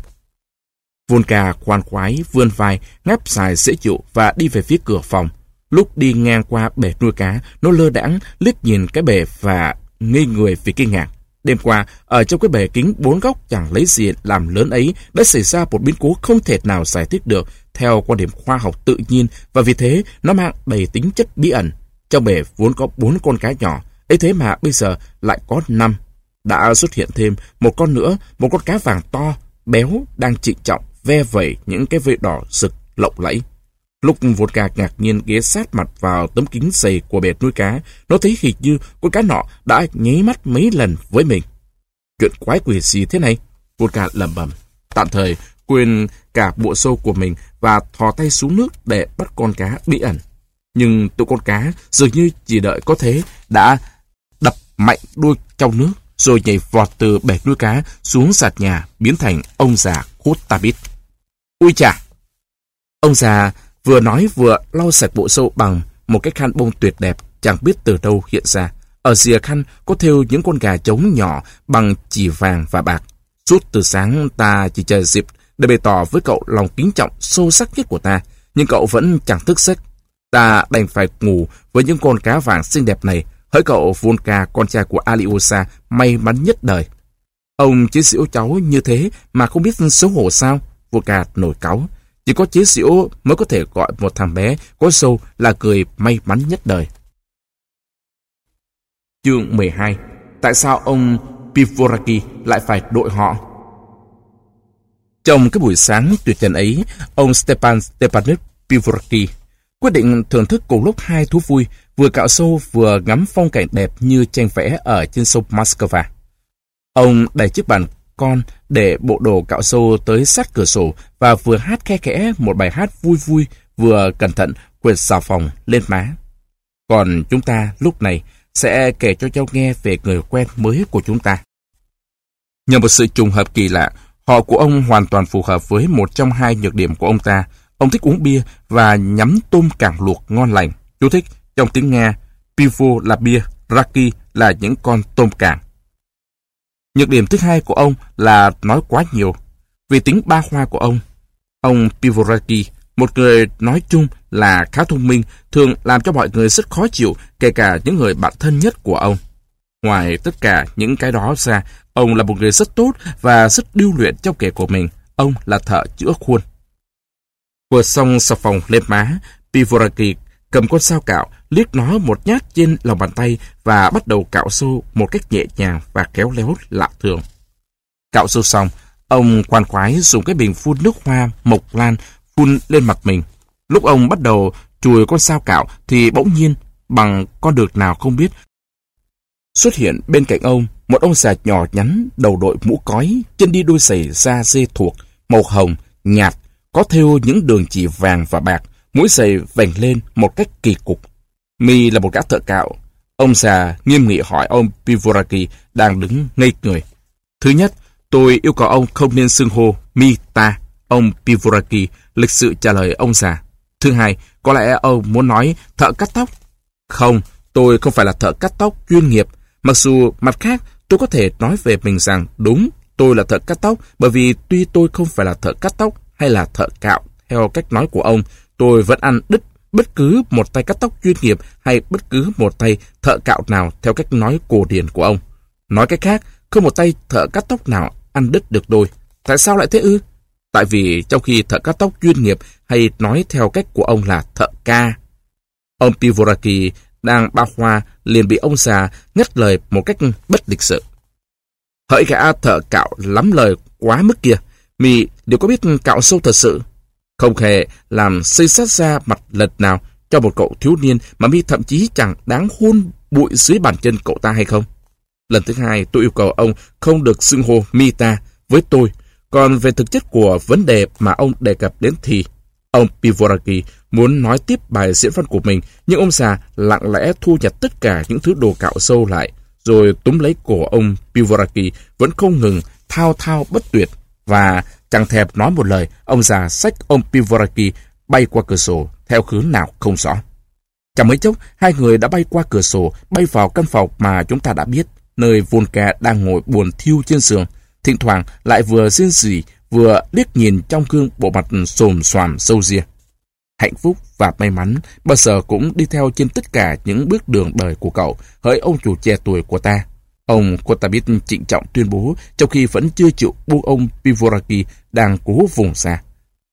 Volka khoan khoái, vươn vai, ngáp dài dễ chịu và đi về phía cửa phòng. Lúc đi ngang qua bể nuôi cá, nó lơ đãng liếc nhìn cái bể và ngây người vì kinh ngạc. Đêm qua, ở trong cái bể kính bốn góc chẳng lấy gì làm lớn ấy đã xảy ra một biến cố không thể nào giải thích được theo quan điểm khoa học tự nhiên và vì thế nó mang đầy tính chất bí ẩn. Trong bể vốn có bốn con cá nhỏ, ấy thế mà bây giờ lại có năm. Đã xuất hiện thêm một con nữa, một con cá vàng to, béo, đang trịnh trọng ve vẩy những cái vây đỏ rực lộng lẫy. Lúc Vodka ngạc nhiên ghé sát mặt vào tấm kính dày của bè nuôi cá, nó thấy hình như con cá nọ đã nháy mắt mấy lần với mình. Chuyện quái quỷ gì thế này? Vodka lầm bầm. Tạm thời, quên cả bộ sâu của mình và thò tay xuống nước để bắt con cá bí ẩn. Nhưng tụi con cá dường như chỉ đợi có thế đã mạnh đuôi trong nước rồi nhảy vọt từ bể nuôi cá xuống sạt nhà biến thành ông già hút tabit. Ui chà! Ông già vừa nói vừa lau sạch bộ sâu bằng một cái khăn bông tuyệt đẹp chẳng biết từ đâu hiện ra. Ở rìa khăn có thêu những con gà trống nhỏ bằng chỉ vàng và bạc. Suốt từ sáng ta chỉ chờ dịp để bày tỏ với cậu lòng kính trọng sâu sắc nhất của ta, nhưng cậu vẫn chẳng thức giấc. Ta đành phải ngủ với những con cá vàng xinh đẹp này, hỡi cậu Volka, con trai của Aliosa, may mắn nhất đời. Ông chế xỉu cháu như thế mà không biết xấu hổ sao? Volka nổi cáu. Chỉ có chế xỉu mới có thể gọi một thằng bé có sâu là cười may mắn nhất đời. Chương 12 Tại sao ông Pivoraki lại phải đội họ? Trong cái buổi sáng tuyệt trần ấy, ông Stepan Stepanovich Pivoraki quyết định thưởng thức cùng lúc hai thú vui, vừa cạo sâu vừa ngắm phong cảnh đẹp như tranh vẽ ở trên sông Moscow. Ông đẩy chiếc bàn con để bộ đồ cạo sâu tới sát cửa sổ và vừa hát khe khẽ một bài hát vui vui, vừa cẩn thận quệt xào phòng lên má. Còn chúng ta lúc này sẽ kể cho cháu nghe về người quen mới của chúng ta. Nhờ một sự trùng hợp kỳ lạ, họ của ông hoàn toàn phù hợp với một trong hai nhược điểm của ông ta. Ông thích uống bia và nhắm tôm càng luộc ngon lành. Chú thích, trong tiếng Nga, pivo là bia, raki là những con tôm càng. Nhược điểm thứ hai của ông là nói quá nhiều. Vì tính ba hoa của ông, ông Pivoraki, một người nói chung là khá thông minh, thường làm cho mọi người rất khó chịu, kể cả những người bạn thân nhất của ông. Ngoài tất cả những cái đó ra, ông là một người rất tốt và rất điêu luyện trong kẻ của mình. Ông là thợ chữa khuôn. Vừa xong xà phòng lên má, Pivoraki cầm con sao cạo, liếc nó một nhát trên lòng bàn tay và bắt đầu cạo sâu một cách nhẹ nhàng và khéo léo lạ thường. Cạo sâu xong, ông quan khoái dùng cái bình phun nước hoa mộc lan phun lên mặt mình. Lúc ông bắt đầu chùi con sao cạo thì bỗng nhiên, bằng con được nào không biết, xuất hiện bên cạnh ông một ông già nhỏ nhắn, đầu đội mũ cói, chân đi đôi giày da dê thuộc, màu hồng, nhạt, có thêu những đường chỉ vàng và bạc, mũi giày vành lên một cách kỳ cục. Mi là một gã thợ cạo. Ông già nghiêm nghị hỏi ông Pivoraki đang đứng ngây người. Thứ nhất, tôi yêu cầu ông không nên xưng hô Mi ta. Ông Pivoraki lịch sự trả lời ông già. Thứ hai, có lẽ ông muốn nói thợ cắt tóc. Không, tôi không phải là thợ cắt tóc chuyên nghiệp. Mặc dù mặt khác, tôi có thể nói về mình rằng đúng, tôi là thợ cắt tóc bởi vì tuy tôi không phải là thợ cắt tóc hay là thợ cạo theo cách nói của ông, tôi vẫn ăn đứt bất cứ một tay cắt tóc chuyên nghiệp hay bất cứ một tay thợ cạo nào theo cách nói cổ điển của ông. Nói cách khác, không một tay thợ cắt tóc nào ăn đứt được tôi. Tại sao lại thế ư? Tại vì trong khi thợ cắt tóc chuyên nghiệp hay nói theo cách của ông là thợ ca, ông Pivoraki đang bao hoa liền bị ông già ngắt lời một cách bất lịch sự. Hỡi gã thợ cạo lắm lời quá mức kia, mì đều có biết cạo sâu thật sự. Không hề làm xây sát ra mặt lật nào cho một cậu thiếu niên mà mi thậm chí chẳng đáng hôn bụi dưới bàn chân cậu ta hay không. Lần thứ hai, tôi yêu cầu ông không được xưng hô mi ta với tôi. Còn về thực chất của vấn đề mà ông đề cập đến thì ông Pivoraki muốn nói tiếp bài diễn văn của mình, nhưng ông già lặng lẽ thu nhặt tất cả những thứ đồ cạo sâu lại, rồi túm lấy cổ ông Pivoraki vẫn không ngừng thao thao bất tuyệt và Chẳng thèm nói một lời, ông già sách ông Pivoraki bay qua cửa sổ theo hướng nào không rõ. Chẳng mấy chốc, hai người đã bay qua cửa sổ, bay vào căn phòng mà chúng ta đã biết, nơi Volka đang ngồi buồn thiêu trên giường, thỉnh thoảng lại vừa riêng rỉ, vừa liếc nhìn trong gương bộ mặt xồm xoàm sâu ria. Hạnh phúc và may mắn bao giờ cũng đi theo trên tất cả những bước đường đời của cậu, hỡi ông chủ trẻ tuổi của ta. Ông Kotabit trịnh trọng tuyên bố trong khi vẫn chưa chịu buông ông Pivoraki đang cố vùng xa.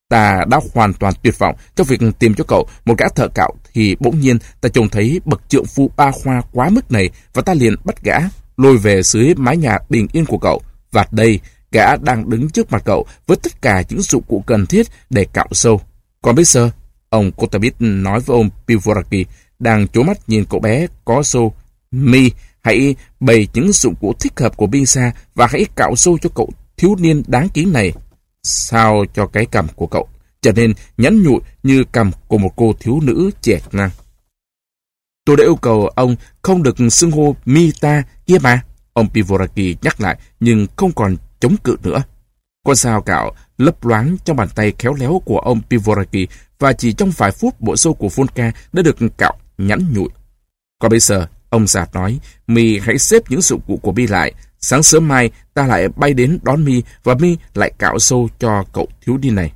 Ta đã hoàn toàn tuyệt vọng trong việc tìm cho cậu một gã thợ cạo thì bỗng nhiên ta trông thấy bậc trượng phu ba khoa quá mức này và ta liền bắt gã lôi về dưới mái nhà bình yên của cậu. Và đây, gã đang đứng trước mặt cậu với tất cả những dụng cụ cần thiết để cạo sâu. Còn bây giờ, Ông Kotabit nói với ông Pivoraki, đang chố mắt nhìn cậu bé có xô. Mi, hãy bày những dụng cụ thích hợp của Bisa và hãy cạo sâu cho cậu thiếu niên đáng kính này. Sao cho cái cằm của cậu trở nên nhắn nhụi như cằm của một cô thiếu nữ trẻ năng. Tôi đã yêu cầu ông không được xưng hô Mita kia mà. Ông Pivoraki nhắc lại nhưng không còn chống cự nữa. Con sao cạo lấp loáng trong bàn tay khéo léo của ông Pivoraki và chỉ trong vài phút bộ râu của Volka đã được cạo nhẵn nhụi. Còn bây giờ, ông già nói, Mi hãy xếp những dụng cụ của Mi lại. Sáng sớm mai, ta lại bay đến đón Mi và Mi lại cạo sâu cho cậu thiếu đi này.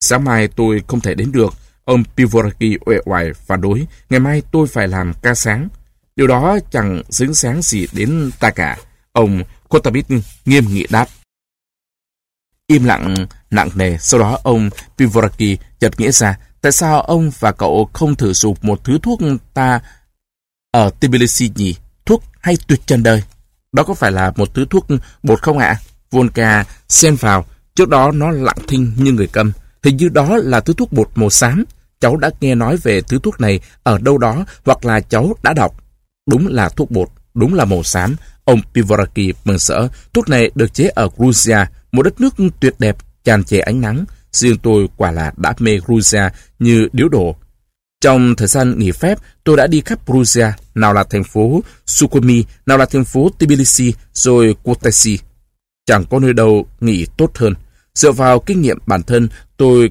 Sáng mai tôi không thể đến được. Ông Pivoraki uể oải phản đối. Ngày mai tôi phải làm ca sáng. Điều đó chẳng dính sáng gì đến ta cả. Ông Kotabit nghiêm nghị đáp. Im lặng, nặng nề. Sau đó ông Pivoraki chợt nghĩ ra tại sao ông và cậu không thử dùng một thứ thuốc ta ở Tbilisi nhỉ? Thuốc hay tuyệt trần đời? Đó có phải là một thứ thuốc bột không ạ? Volka xen vào. Trước đó nó lặng thinh như người câm. Hình như đó là thứ thuốc bột màu xám. Cháu đã nghe nói về thứ thuốc này ở đâu đó hoặc là cháu đã đọc. Đúng là thuốc bột, đúng là màu xám. Ông Pivoraki mừng sở. Thuốc này được chế ở Georgia, một đất nước tuyệt đẹp, tràn trề ánh nắng. Riêng tôi quả là đã mê Georgia như điếu đổ. Trong thời gian nghỉ phép, tôi đã đi khắp Georgia, nào là thành phố Sukhumi, nào là thành phố Tbilisi, rồi Kutaisi. Chẳng có nơi đâu nghỉ tốt hơn. Dựa vào kinh nghiệm bản thân, tôi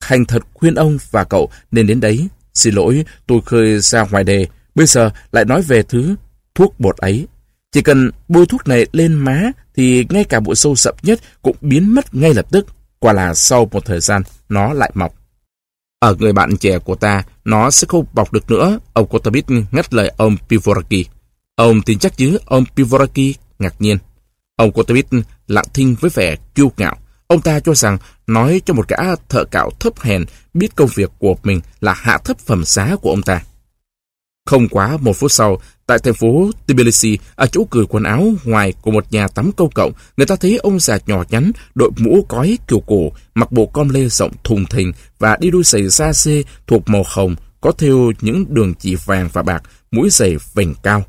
thành thật khuyên ông và cậu nên đến đấy. Xin lỗi, tôi khơi ra ngoài đề. Bây giờ lại nói về thứ thuốc bột ấy. Chỉ cần bôi thuốc này lên má thì ngay cả bụi sâu sậm nhất cũng biến mất ngay lập tức. Quả là sau một thời gian, nó lại mọc. Ở người bạn trẻ của ta, nó sẽ không bọc được nữa. Ông Kotabit ngắt lời ông Pivoraki. Ông tin chắc chứ, ông Pivoraki ngạc nhiên. Ông Kotabit lặng thinh với vẻ kiêu ngạo. Ông ta cho rằng nói cho một gã thợ cạo thấp hèn biết công việc của mình là hạ thấp phẩm giá của ông ta. Không quá một phút sau, tại thành phố Tbilisi, ở chỗ cười quần áo ngoài của một nhà tắm công cộng, người ta thấy ông già nhỏ nhắn, đội mũ cói kiểu cổ, mặc bộ com lê rộng thùng thình và đi đôi giày da xê thuộc màu hồng, có thêu những đường chỉ vàng và bạc, mũi giày vành cao.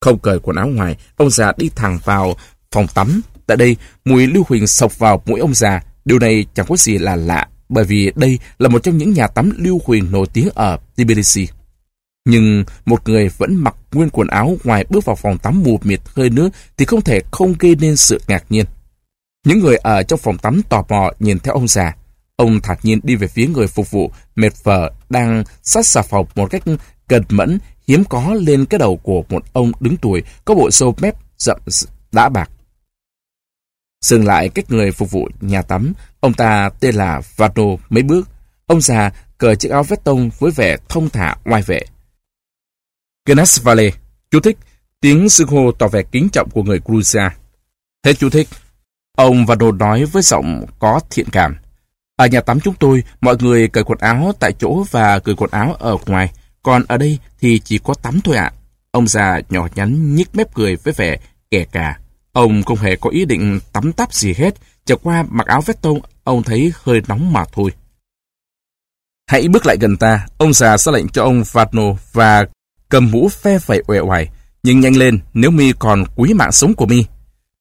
Không cởi quần áo ngoài, ông già đi thẳng vào phòng tắm. Tại đây, mùi lưu huỳnh sộc vào mũi ông già. Điều này chẳng có gì là lạ, bởi vì đây là một trong những nhà tắm lưu huỳnh nổi tiếng ở Tbilisi. Nhưng một người vẫn mặc nguyên quần áo ngoài bước vào phòng tắm mù mịt hơi nước thì không thể không gây nên sự ngạc nhiên. Những người ở trong phòng tắm tò mò nhìn theo ông già. Ông thản nhiên đi về phía người phục vụ, mệt vờ đang sát xà phòng một cách cẩn mẫn, hiếm có lên cái đầu của một ông đứng tuổi có bộ sâu mép rậm đã bạc. Dừng lại cách người phục vụ nhà tắm, ông ta tên là Vano mấy bước. Ông già cởi chiếc áo vest tông với vẻ thông thả oai vệ. Gnasvale, chú thích, tiếng xưng hô tỏ vẻ kính trọng của người Georgia. Thế chú thích. Ông Vado nói với giọng có thiện cảm. Ở nhà tắm chúng tôi, mọi người cởi quần áo tại chỗ và cởi quần áo ở ngoài, còn ở đây thì chỉ có tắm thôi ạ. Ông già nhỏ nhắn nhích mép cười với vẻ kẻ cả. Ông không hề có ý định tắm tắp gì hết, chẳng qua mặc áo vest tông, ông thấy hơi nóng mà thôi. Hãy bước lại gần ta, ông già ra lệnh cho ông Vano và cầm mũ phe phẩy uể oải. Nhưng nhanh lên, nếu mi còn quý mạng sống của mi.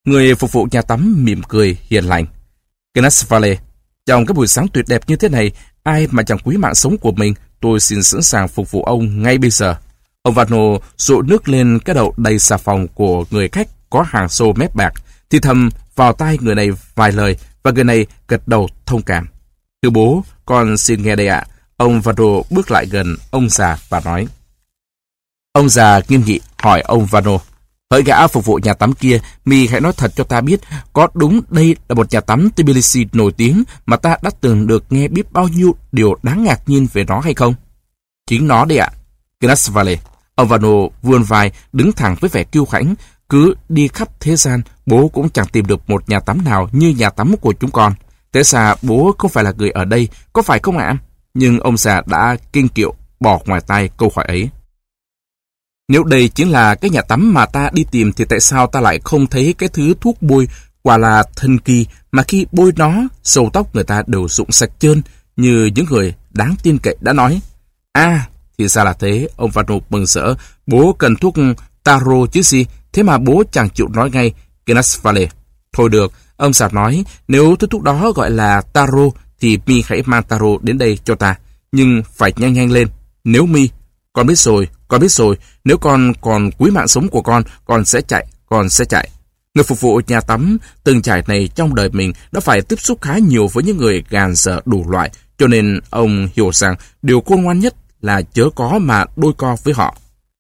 Người phục vụ nhà tắm mỉm cười, hiền lành. Gnasvale, trong cái buổi sáng tuyệt đẹp như thế này, ai mà chẳng quý mạng sống của mình, tôi xin sẵn sàng phục vụ ông ngay bây giờ. Ông Vano dụ nước lên cái đầu đầy xà phòng của người khách có hàng xô mép bạc, thì thầm vào tai người này vài lời và người này gật đầu thông cảm. Thưa bố, con xin nghe đây ạ. Ông Vano bước lại gần ông già và nói. Ông già nghiêm nghị hỏi ông Vano. Hỡi gã phục vụ nhà tắm kia, mi hãy nói thật cho ta biết, có đúng đây là một nhà tắm Tbilisi nổi tiếng mà ta đã từng được nghe biết bao nhiêu điều đáng ngạc nhiên về nó hay không? Chính nó đây ạ. Gnasvale. Ông Vano vươn vai, đứng thẳng với vẻ kiêu khảnh. Cứ đi khắp thế gian, bố cũng chẳng tìm được một nhà tắm nào như nhà tắm của chúng con. Thế xa bố không phải là người ở đây, có phải không ạ? Nhưng ông già đã kinh kiệu bỏ ngoài tai câu hỏi ấy. Nếu đây chính là cái nhà tắm mà ta đi tìm thì tại sao ta lại không thấy cái thứ thuốc bôi quả là thần kỳ mà khi bôi nó, sầu tóc người ta đều rụng sạch trơn như những người đáng tin cậy đã nói. À, thì ra là thế, ông Vano mừng rỡ. Bố cần thuốc taro chứ gì, thế mà bố chẳng chịu nói ngay. Genasvale. Thôi được, ông Sạp nói, nếu thứ thuốc đó gọi là taro, thì mi hãy mang taro đến đây cho ta. Nhưng phải nhanh nhanh lên. Nếu mi, con biết rồi, con biết rồi, nếu con còn quý mạng sống của con, con sẽ chạy, con sẽ chạy. Người phục vụ nhà tắm từng trải này trong đời mình đã phải tiếp xúc khá nhiều với những người gàn dở đủ loại, cho nên ông hiểu rằng điều khôn ngoan nhất là chớ có mà đôi co với họ.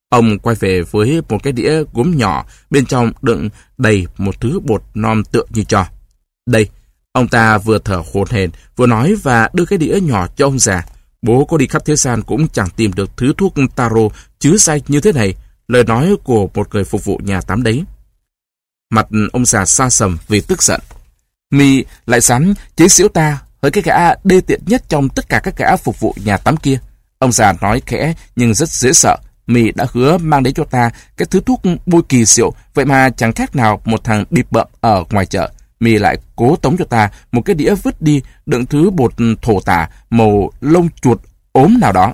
Ông quay về với một cái đĩa gốm nhỏ, bên trong đựng đầy một thứ bột non tựa như trò. Đây, ông ta vừa thở hổn hển, vừa nói và đưa cái đĩa nhỏ cho ông già. Bố có đi khắp thế gian cũng chẳng tìm được thứ thuốc taro chứa say như thế này. Lời nói của một người phục vụ nhà tắm đấy. Mặt ông già xa sầm vì tức giận. mì lại dám chế xỉu ta với cái gã đê tiện nhất trong tất cả các gã phục vụ nhà tắm kia. Ông già nói khẽ nhưng rất dễ sợ. mì đã hứa mang đến cho ta cái thứ thuốc bôi kỳ diệu, vậy mà chẳng khác nào một thằng bịp bợm ở ngoài chợ mì lại cố tống cho ta một cái đĩa vứt đi đựng thứ bột thổ tả màu lông chuột ốm nào đó.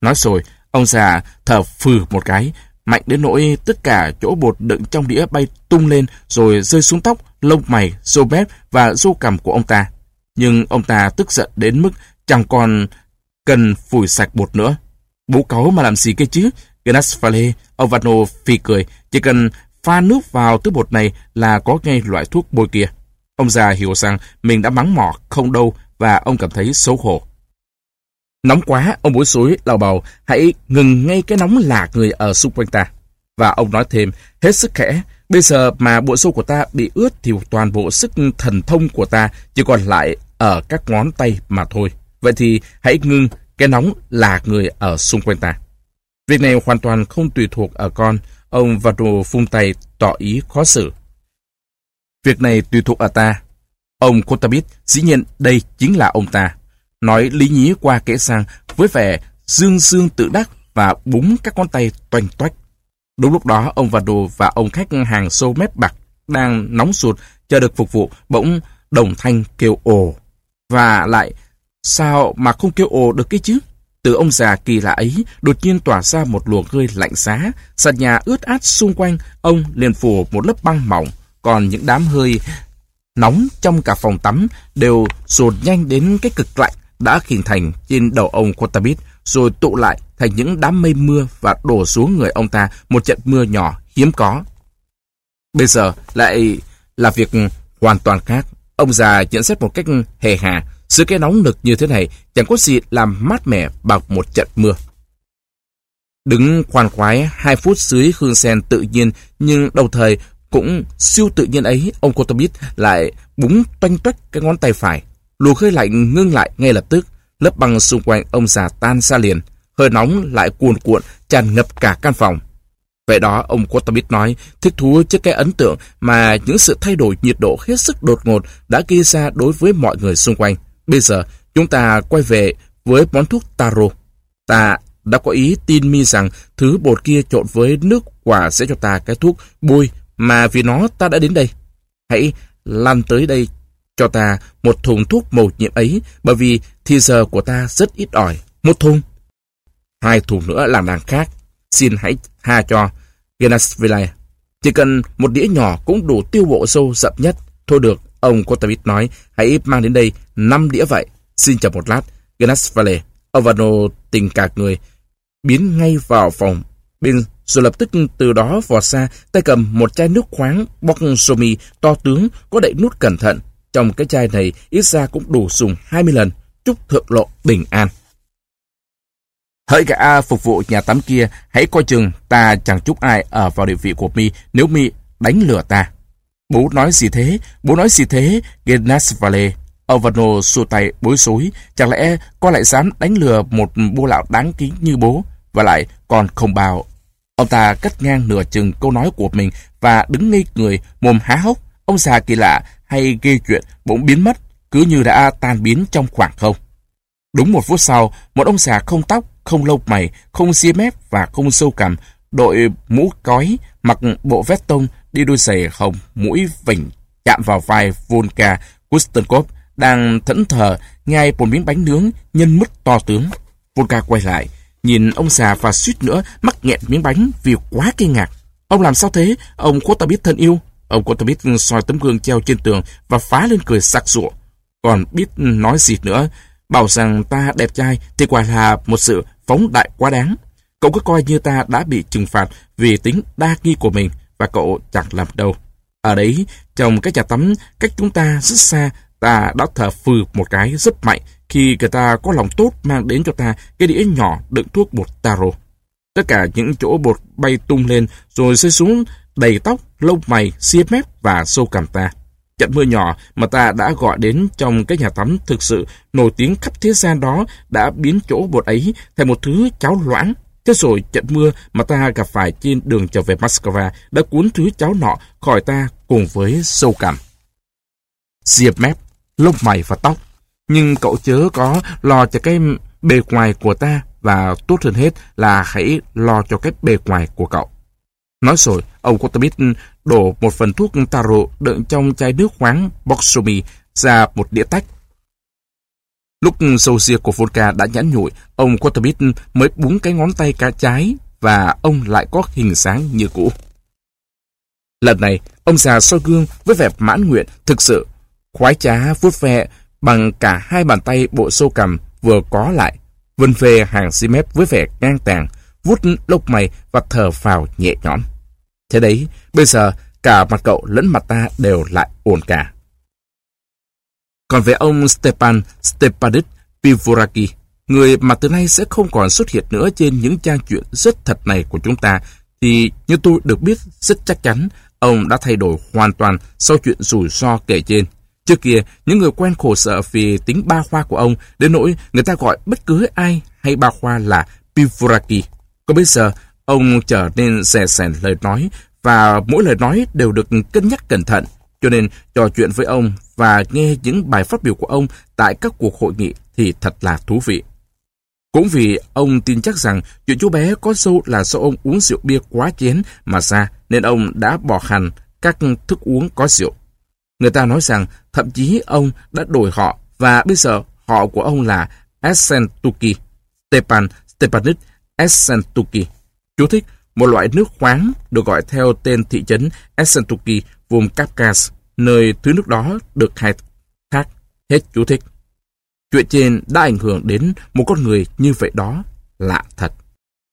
Nói rồi, ông già thở phừ một cái, mạnh đến nỗi tất cả chỗ bột đựng trong đĩa bay tung lên rồi rơi xuống tóc, lông mày, râu mép và râu cằm của ông ta. Nhưng ông ta tức giận đến mức chẳng còn cần phủi sạch bột nữa. Bố cáu mà làm gì cái chứ? Gnasphale, ông Vano phì cười, chỉ cần pha nước vào thứ bột này là có ngay loại thuốc bôi kia. Ông già hiểu rằng mình đã mắng mỏ không đâu và ông cảm thấy xấu hổ. Nóng quá, ông bối suối lào bầu, hãy ngừng ngay cái nóng lạc người ở xung quanh ta. Và ông nói thêm, hết sức khẽ, bây giờ mà bộ xô của ta bị ướt thì toàn bộ sức thần thông của ta chỉ còn lại ở các ngón tay mà thôi. Vậy thì hãy ngưng cái nóng là người ở xung quanh ta. Việc này hoàn toàn không tùy thuộc ở con, ông Vado phung tay tỏ ý khó xử. Việc này tùy thuộc ở ta. Ông Kotabit, dĩ nhiên đây chính là ông ta. Nói lý nhí qua kể sang với vẻ dương dương tự đắc và búng các ngón tay toanh toách. Đúng lúc đó, ông Vado và ông khách hàng xô mép bạc đang nóng sụt chờ được phục vụ bỗng đồng thanh kêu ồ. Và lại Sao mà không kêu ồ được cái chứ? Từ ông già kỳ lạ ấy, đột nhiên tỏa ra một luồng hơi lạnh giá. Sàn nhà ướt át xung quanh, ông liền phủ một lớp băng mỏng. Còn những đám hơi nóng trong cả phòng tắm đều dồn nhanh đến cái cực lạnh đã hình thành trên đầu ông Quatabit, rồi tụ lại thành những đám mây mưa và đổ xuống người ông ta một trận mưa nhỏ hiếm có. Bây giờ lại là việc hoàn toàn khác. Ông già nhận xét một cách hề hà, sự cái nóng nực như thế này chẳng có gì làm mát mẻ bằng một trận mưa. Đứng khoan khoái hai phút dưới hương sen tự nhiên nhưng đầu thời cũng siêu tự nhiên ấy, ông Kotobit lại búng toanh toách cái ngón tay phải. Luồng hơi lạnh ngưng lại ngay lập tức, lớp băng xung quanh ông già tan ra liền. Hơi nóng lại cuồn cuộn, tràn ngập cả căn phòng. Vậy đó, ông Kotobit nói, thích thú trước cái ấn tượng mà những sự thay đổi nhiệt độ hết sức đột ngột đã gây ra đối với mọi người xung quanh. Bây giờ, chúng ta quay về với món thuốc taro. Ta đã có ý tin mi rằng thứ bột kia trộn với nước quả sẽ cho ta cái thuốc bôi mà vì nó ta đã đến đây. Hãy lăn tới đây cho ta một thùng thuốc màu nhiệm ấy bởi vì thì giờ của ta rất ít ỏi. Một thùng. Hai thùng nữa là nàng khác. Xin hãy tha cho Genasville. Chỉ cần một đĩa nhỏ cũng đủ tiêu bộ sâu rậm nhất. Thôi được, Ông Kotavit nói, hãy mang đến đây 5 đĩa vậy. Xin chờ một lát. Gnasvale, Ovano tình cạc người, biến ngay vào phòng bên rồi lập tức từ đó vọt xa, tay cầm một chai nước khoáng bóc somi to tướng có đậy nút cẩn thận. Trong cái chai này ít ra cũng đủ dùng 20 lần. Chúc thượng lộ bình an. Hỡi gã phục vụ nhà tắm kia, hãy coi chừng ta chẳng chúc ai ở vào địa vị của mi nếu mi đánh lừa ta. Bố nói gì thế? Bố nói gì thế? Genasvale. Ovano xua tay bối rối. Chẳng lẽ con lại dám đánh lừa một bô lão đáng kính như bố? Và lại còn không bao. Ông ta cắt ngang nửa chừng câu nói của mình và đứng ngây người, mồm há hốc. Ông già kỳ lạ hay gây chuyện bỗng biến mất, cứ như đã tan biến trong khoảng không. Đúng một phút sau, một ông già không tóc, không lông mày, không xiêm mép và không sâu cằm, đội mũ cói, mặc bộ vest tông, đi đôi giày hồng, mũi vỉnh chạm vào vai Volka Kustenkov đang thẫn thờ nhai một miếng bánh nướng nhân mứt to tướng. Volka quay lại, nhìn ông già và suýt nữa mắc nghẹn miếng bánh vì quá kinh ngạc. Ông làm sao thế? Ông có ta biết thân yêu. Ông có ta biết soi tấm gương treo trên tường và phá lên cười sặc sụa. Còn biết nói gì nữa, bảo rằng ta đẹp trai thì quả là một sự phóng đại quá đáng. Cậu cứ coi như ta đã bị trừng phạt vì tính đa nghi của mình và cậu chặt làm đầu Ở à đấy, trong cái nhà tắm cách chúng ta rất xa, ta đã thở phừ một cái rất mạnh khi người ta có lòng tốt mang đến cho ta cái đĩa nhỏ đựng thuốc bột taro. Tất cả những chỗ bột bay tung lên rồi rơi xuống đầy tóc, lông mày, xia mép và sâu cằm ta. Trận mưa nhỏ mà ta đã gọi đến trong cái nhà tắm thực sự nổi tiếng khắp thế gian đó đã biến chỗ bột ấy thành một thứ cháo loãng. Thế rồi trận mưa mà ta gặp phải trên đường trở về Moscow đã cuốn thứ cháu nọ khỏi ta cùng với sâu cằm. Diệp mép, lông mày và tóc. Nhưng cậu chớ có lo cho cái bề ngoài của ta và tốt hơn hết là hãy lo cho cái bề ngoài của cậu. Nói rồi, ông Kotamit đổ một phần thuốc taro đựng trong chai nước khoáng Boxomi ra một đĩa tách. Lúc sâu ria của vodka đã nhãn nhụi, ông Kotamit mới búng cái ngón tay cá trái và ông lại có hình sáng như cũ. Lần này, ông già soi gương với vẻ mãn nguyện, thực sự, khoái trá vuốt ve bằng cả hai bàn tay bộ sâu cầm vừa có lại, vân về hàng xi mép với vẻ ngang tàng, vuốt lốc mày và thở vào nhẹ nhõm. Thế đấy, bây giờ cả mặt cậu lẫn mặt ta đều lại ổn cả. Còn về ông Stepan Stepanich Pivoraki, người mà từ nay sẽ không còn xuất hiện nữa trên những trang truyện rất thật này của chúng ta, thì như tôi được biết rất chắc chắn, ông đã thay đổi hoàn toàn sau chuyện rủi ro kể trên. Trước kia, những người quen khổ sợ vì tính ba khoa của ông, đến nỗi người ta gọi bất cứ ai hay ba khoa là Pivoraki. Còn bây giờ, ông trở nên rẻ sẻn lời nói và mỗi lời nói đều được cân nhắc cẩn thận. Cho nên trò chuyện với ông và nghe những bài phát biểu của ông tại các cuộc hội nghị thì thật là thú vị. Cũng vì ông tin chắc rằng chuyện chú bé có sâu là do ông uống rượu bia quá chén mà ra nên ông đã bỏ hẳn các thức uống có rượu. Người ta nói rằng thậm chí ông đã đổi họ và bây giờ họ của ông là Essentuki, Stepan Stepanich Essentuki. Chú thích, một loại nước khoáng được gọi theo tên thị trấn Essentuki, vùng Kafkas, nơi thứ nước đó được khai thác. Hết chú thích. Chuyện trên đã ảnh hưởng đến một con người như vậy đó lạ thật.